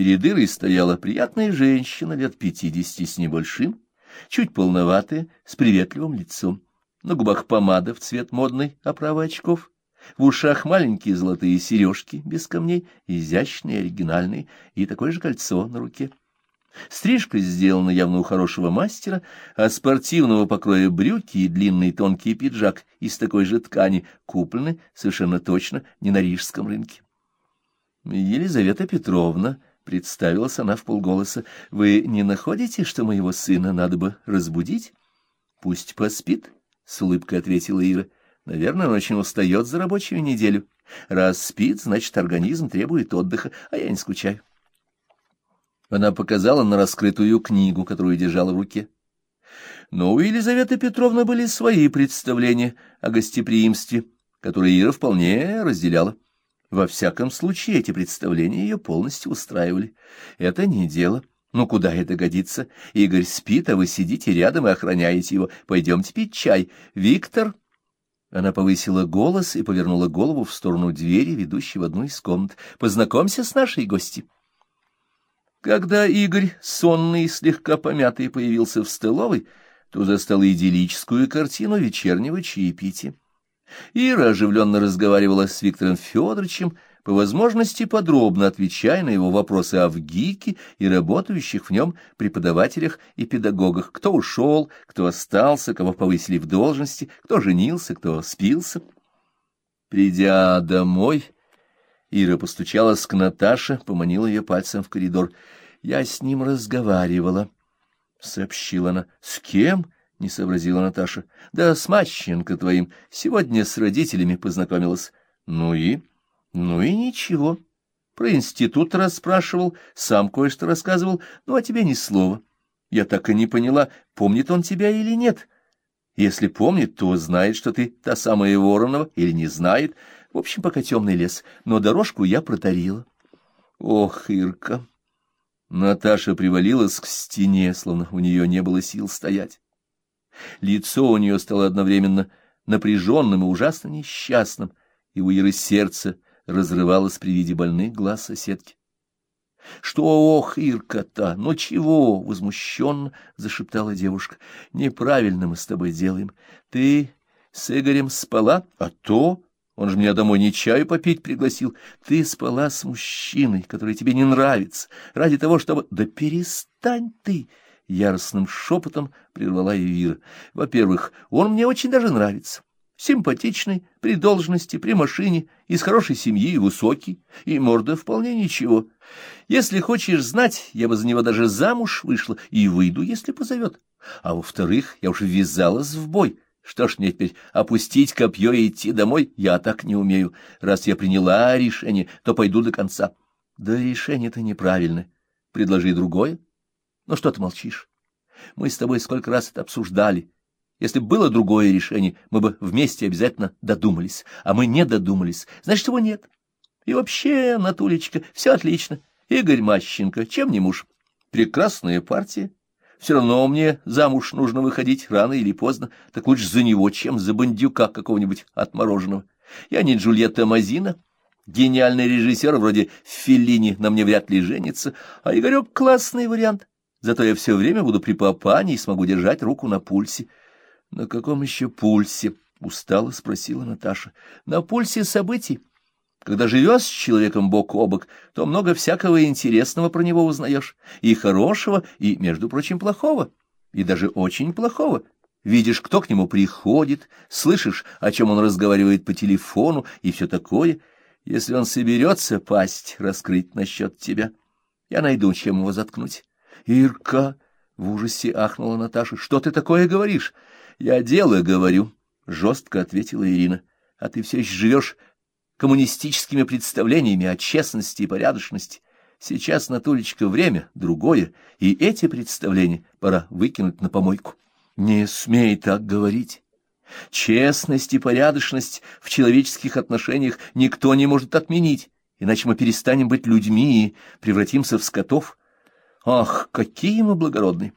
Перед Ирой стояла приятная женщина лет пятидесяти с небольшим, чуть полноватая, с приветливым лицом. На губах помада в цвет модной оправы очков, в ушах маленькие золотые сережки без камней, изящные, оригинальные, и такое же кольцо на руке. Стрижка сделана явно у хорошего мастера, а спортивного покроя брюки и длинный тонкий пиджак из такой же ткани куплены совершенно точно не на рижском рынке. Елизавета Петровна, представилась она в полголоса, вы не находите, что моего сына надо бы разбудить? Пусть поспит, — с улыбкой ответила Ира. Наверное, он очень устает за рабочую неделю. Раз спит, значит, организм требует отдыха, а я не скучаю. Она показала на раскрытую книгу, которую держала в руке. Но у Елизаветы Петровны были свои представления о гостеприимстве, которые Ира вполне разделяла. Во всяком случае, эти представления ее полностью устраивали. Это не дело. Ну, куда это годится? Игорь спит, а вы сидите рядом и охраняете его. Пойдемте пить чай. Виктор... Она повысила голос и повернула голову в сторону двери, ведущей в одну из комнат. «Познакомься с нашей гостью». Когда Игорь, сонный и слегка помятый, появился в столовой, то застал идиллическую картину вечернего чаепития. Ира оживленно разговаривала с Виктором Федоровичем, по возможности подробно отвечая на его вопросы о ВГИКе и работающих в нем преподавателях и педагогах, кто ушел, кто остался, кого повысили в должности, кто женился, кто спился. Придя домой, Ира постучалась к Наташе, поманила ее пальцем в коридор. «Я с ним разговаривала», — сообщила она. «С кем?» — не сообразила Наташа. «Да с Мащенко твоим. Сегодня с родителями познакомилась». «Ну и?» «Ну и ничего. Про институт расспрашивал, сам кое-что рассказывал, ну а тебе ни слова. Я так и не поняла, помнит он тебя или нет». Если помнит, то знает, что ты та самая Воронова, или не знает. В общем, пока темный лес, но дорожку я протарила. Ох, Ирка! Наташа привалилась к стене, словно у нее не было сил стоять. Лицо у нее стало одновременно напряженным и ужасно несчастным, и у Иры сердце разрывалось при виде больных глаз соседки. — Что, ох, Ирка-то, ну чего? — возмущенно зашептала девушка. — Неправильно мы с тобой делаем. Ты с Игорем спала, а то он же меня домой не чаю попить пригласил. Ты спала с мужчиной, который тебе не нравится, ради того, чтобы... Да перестань ты! Яростным шепотом прервала ее Вира. Во-первых, он мне очень даже нравится. Симпатичный, при должности, при машине, из хорошей семьи высокий, и морда вполне ничего. Если хочешь знать, я бы за него даже замуж вышла и выйду, если позовет. А во-вторых, я уже ввязалась в бой. Что ж мне теперь, опустить копье и идти домой? Я так не умею. Раз я приняла решение, то пойду до конца. Да решение-то неправильное. Предложи другое. Ну что ты молчишь? Мы с тобой сколько раз это обсуждали. Если бы было другое решение, мы бы вместе обязательно додумались. А мы не додумались. Значит, его нет. И вообще, Натулечка, все отлично. Игорь Мащенко, чем не муж? Прекрасная партия. Все равно мне замуж нужно выходить рано или поздно, так лучше за него, чем за бандюка какого-нибудь отмороженного. Я не Джульетта Мазина, гениальный режиссер вроде Феллини на мне вряд ли женится, а Игорек — классный вариант. Зато я все время буду при папане и смогу держать руку на пульсе. — На каком еще пульсе? — устало спросила Наташа. — На пульсе событий. Когда живешь с человеком бок о бок, то много всякого интересного про него узнаешь, и хорошего, и, между прочим, плохого, и даже очень плохого. Видишь, кто к нему приходит, слышишь, о чем он разговаривает по телефону, и все такое. Если он соберется пасть раскрыть насчет тебя, я найду, чем его заткнуть. Ирка, в ужасе ахнула Наташа, что ты такое говоришь? Я дело говорю, жестко ответила Ирина. А ты все еще живешь коммунистическими представлениями о честности и порядочности. Сейчас, Натулечка, время другое, и эти представления пора выкинуть на помойку. Не смей так говорить. Честность и порядочность в человеческих отношениях никто не может отменить, иначе мы перестанем быть людьми и превратимся в скотов. Ах, какие мы благородные!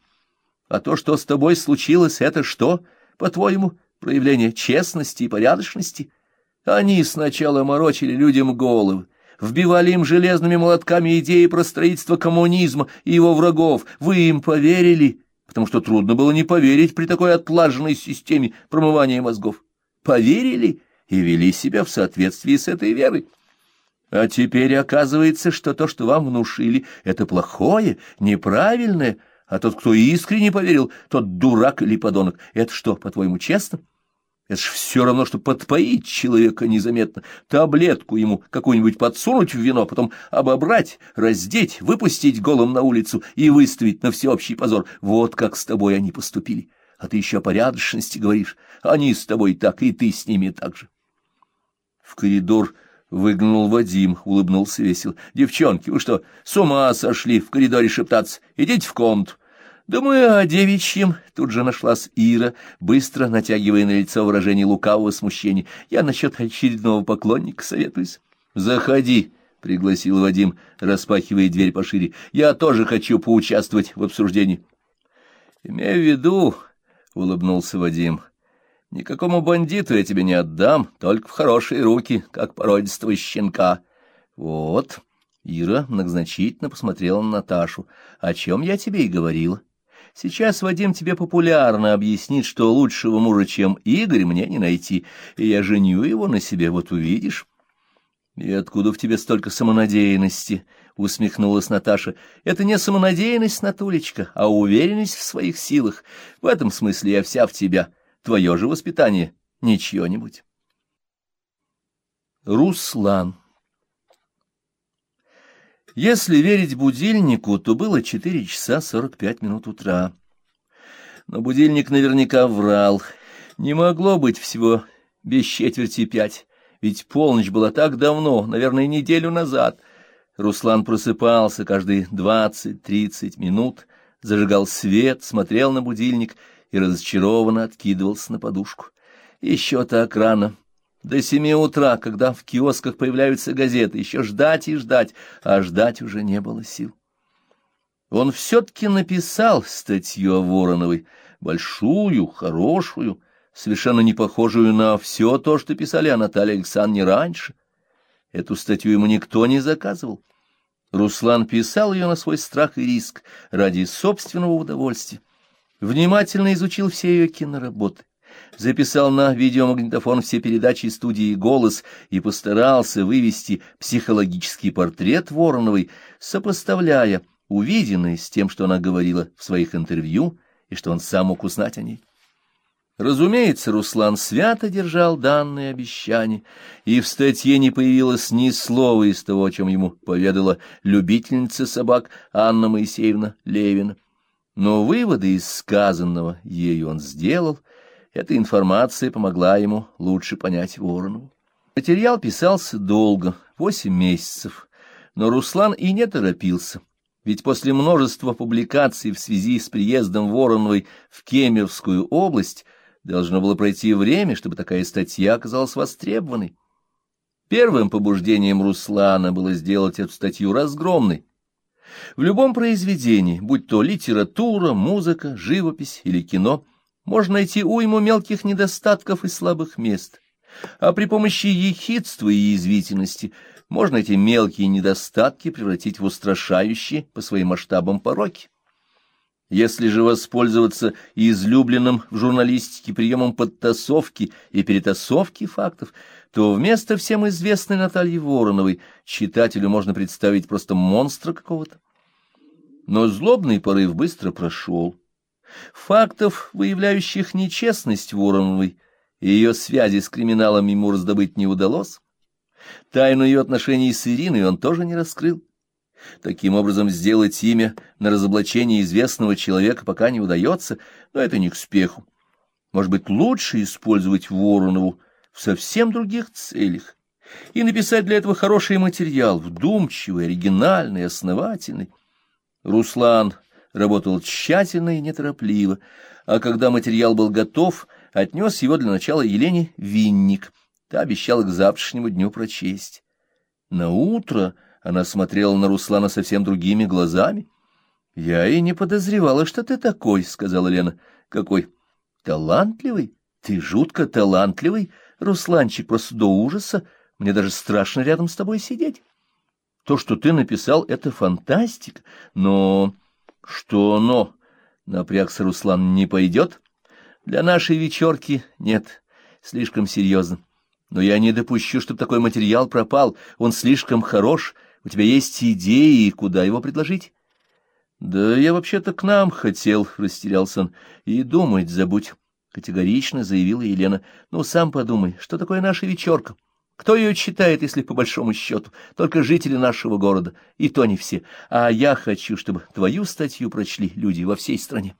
А то, что с тобой случилось, это что, по-твоему, проявление честности и порядочности — они сначала морочили людям головы, вбивали им железными молотками идеи про строительство коммунизма и его врагов. Вы им поверили, потому что трудно было не поверить при такой отлаженной системе промывания мозгов. Поверили и вели себя в соответствии с этой верой. А теперь оказывается, что то, что вам внушили, это плохое, неправильное, а тот, кто искренне поверил, тот дурак или подонок. Это что, по-твоему, честно? Это ж все равно, что подпоить человека незаметно, таблетку ему какую-нибудь подсунуть в вино, потом обобрать, раздеть, выпустить голым на улицу и выставить на всеобщий позор. Вот как с тобой они поступили. А ты еще о порядочности говоришь. Они с тобой так, и ты с ними так же. В коридор Выгнул Вадим, улыбнулся весело. «Девчонки, вы что, с ума сошли в коридоре шептаться? Идите в комнату». «Да мы о девичьем», — тут же нашлась Ира, быстро натягивая на лицо выражение лукавого смущения. «Я насчет очередного поклонника советуюсь». «Заходи», — пригласил Вадим, распахивая дверь пошире. «Я тоже хочу поучаствовать в обсуждении». «Имею в виду», — улыбнулся Вадим, — Никакому бандиту я тебе не отдам, только в хорошие руки, как породистого щенка. Вот, Ира многозначительно посмотрела на Наташу. О чем я тебе и говорила. Сейчас Вадим тебе популярно объяснит, что лучшего мужа, чем Игорь, мне не найти, и я женю его на себе, вот увидишь. — И откуда в тебе столько самонадеянности? — усмехнулась Наташа. — Это не самонадеянность, Натулечка, а уверенность в своих силах. В этом смысле я вся в тебя. — Твое же воспитание не чье-нибудь. Руслан Если верить будильнику, то было четыре часа сорок пять минут утра. Но будильник наверняка врал. Не могло быть всего без четверти пять, ведь полночь была так давно, наверное, неделю назад. Руслан просыпался каждые двадцать-тридцать минут, зажигал свет, смотрел на будильник — и разочарованно откидывался на подушку. Еще так рано. До семи утра, когда в киосках появляются газеты, еще ждать и ждать, а ждать уже не было сил. Он все-таки написал статью о Вороновой, большую, хорошую, совершенно не похожую на все то, что писали о Наталье Александровне раньше. Эту статью ему никто не заказывал. Руслан писал ее на свой страх и риск, ради собственного удовольствия внимательно изучил все ее киноработы, записал на видеомагнитофон все передачи студии «Голос» и постарался вывести психологический портрет Вороновой, сопоставляя увиденное с тем, что она говорила в своих интервью и что он сам мог узнать о ней. Разумеется, Руслан свято держал данные обещания, и в статье не появилось ни слова из того, о чем ему поведала любительница собак Анна Моисеевна Левина. Но выводы из сказанного ею он сделал, эта информация помогла ему лучше понять Воронову. Материал писался долго, восемь месяцев, но Руслан и не торопился, ведь после множества публикаций в связи с приездом Вороновой в Кемеровскую область должно было пройти время, чтобы такая статья оказалась востребованной. Первым побуждением Руслана было сделать эту статью разгромной, в любом произведении, будь то литература, музыка, живопись или кино, можно найти уйму мелких недостатков и слабых мест, а при помощи ехидства и язвительности можно эти мелкие недостатки превратить в устрашающие по своим масштабам пороки. Если же воспользоваться излюбленным в журналистике приемом подтасовки и перетасовки фактов, то вместо всем известной Натальи Вороновой читателю можно представить просто монстра какого-то. Но злобный порыв быстро прошел. Фактов, выявляющих нечестность Вороновой и ее связи с криминалом ему раздобыть не удалось. Тайну ее отношений с Ириной он тоже не раскрыл. Таким образом, сделать имя на разоблачение известного человека пока не удается, но это не к спеху. Может быть, лучше использовать Воронову в совсем других целях и написать для этого хороший материал, вдумчивый, оригинальный, основательный. Руслан работал тщательно и неторопливо, а когда материал был готов, отнес его для начала Елене Винник. Та обещала к завтрашнему дню прочесть. На утро она смотрела на Руслана совсем другими глазами. — Я и не подозревала, что ты такой, — сказала Лена. — Какой? — Талантливый? Ты жутко талантливый, Русланчик, просто до ужаса. Мне даже страшно рядом с тобой сидеть. То, что ты написал, — это фантастика, но... Что но? Напрягся Руслан, не пойдет? Для нашей вечерки нет, слишком серьезно. Но я не допущу, чтобы такой материал пропал. Он слишком хорош. У тебя есть идеи, куда его предложить? Да я вообще-то к нам хотел, — растерялся он. И думать забудь, — категорично заявила Елена. Ну, сам подумай, что такое наша вечерка? Кто ее читает, если по большому счету? Только жители нашего города, и то не все. А я хочу, чтобы твою статью прочли люди во всей стране.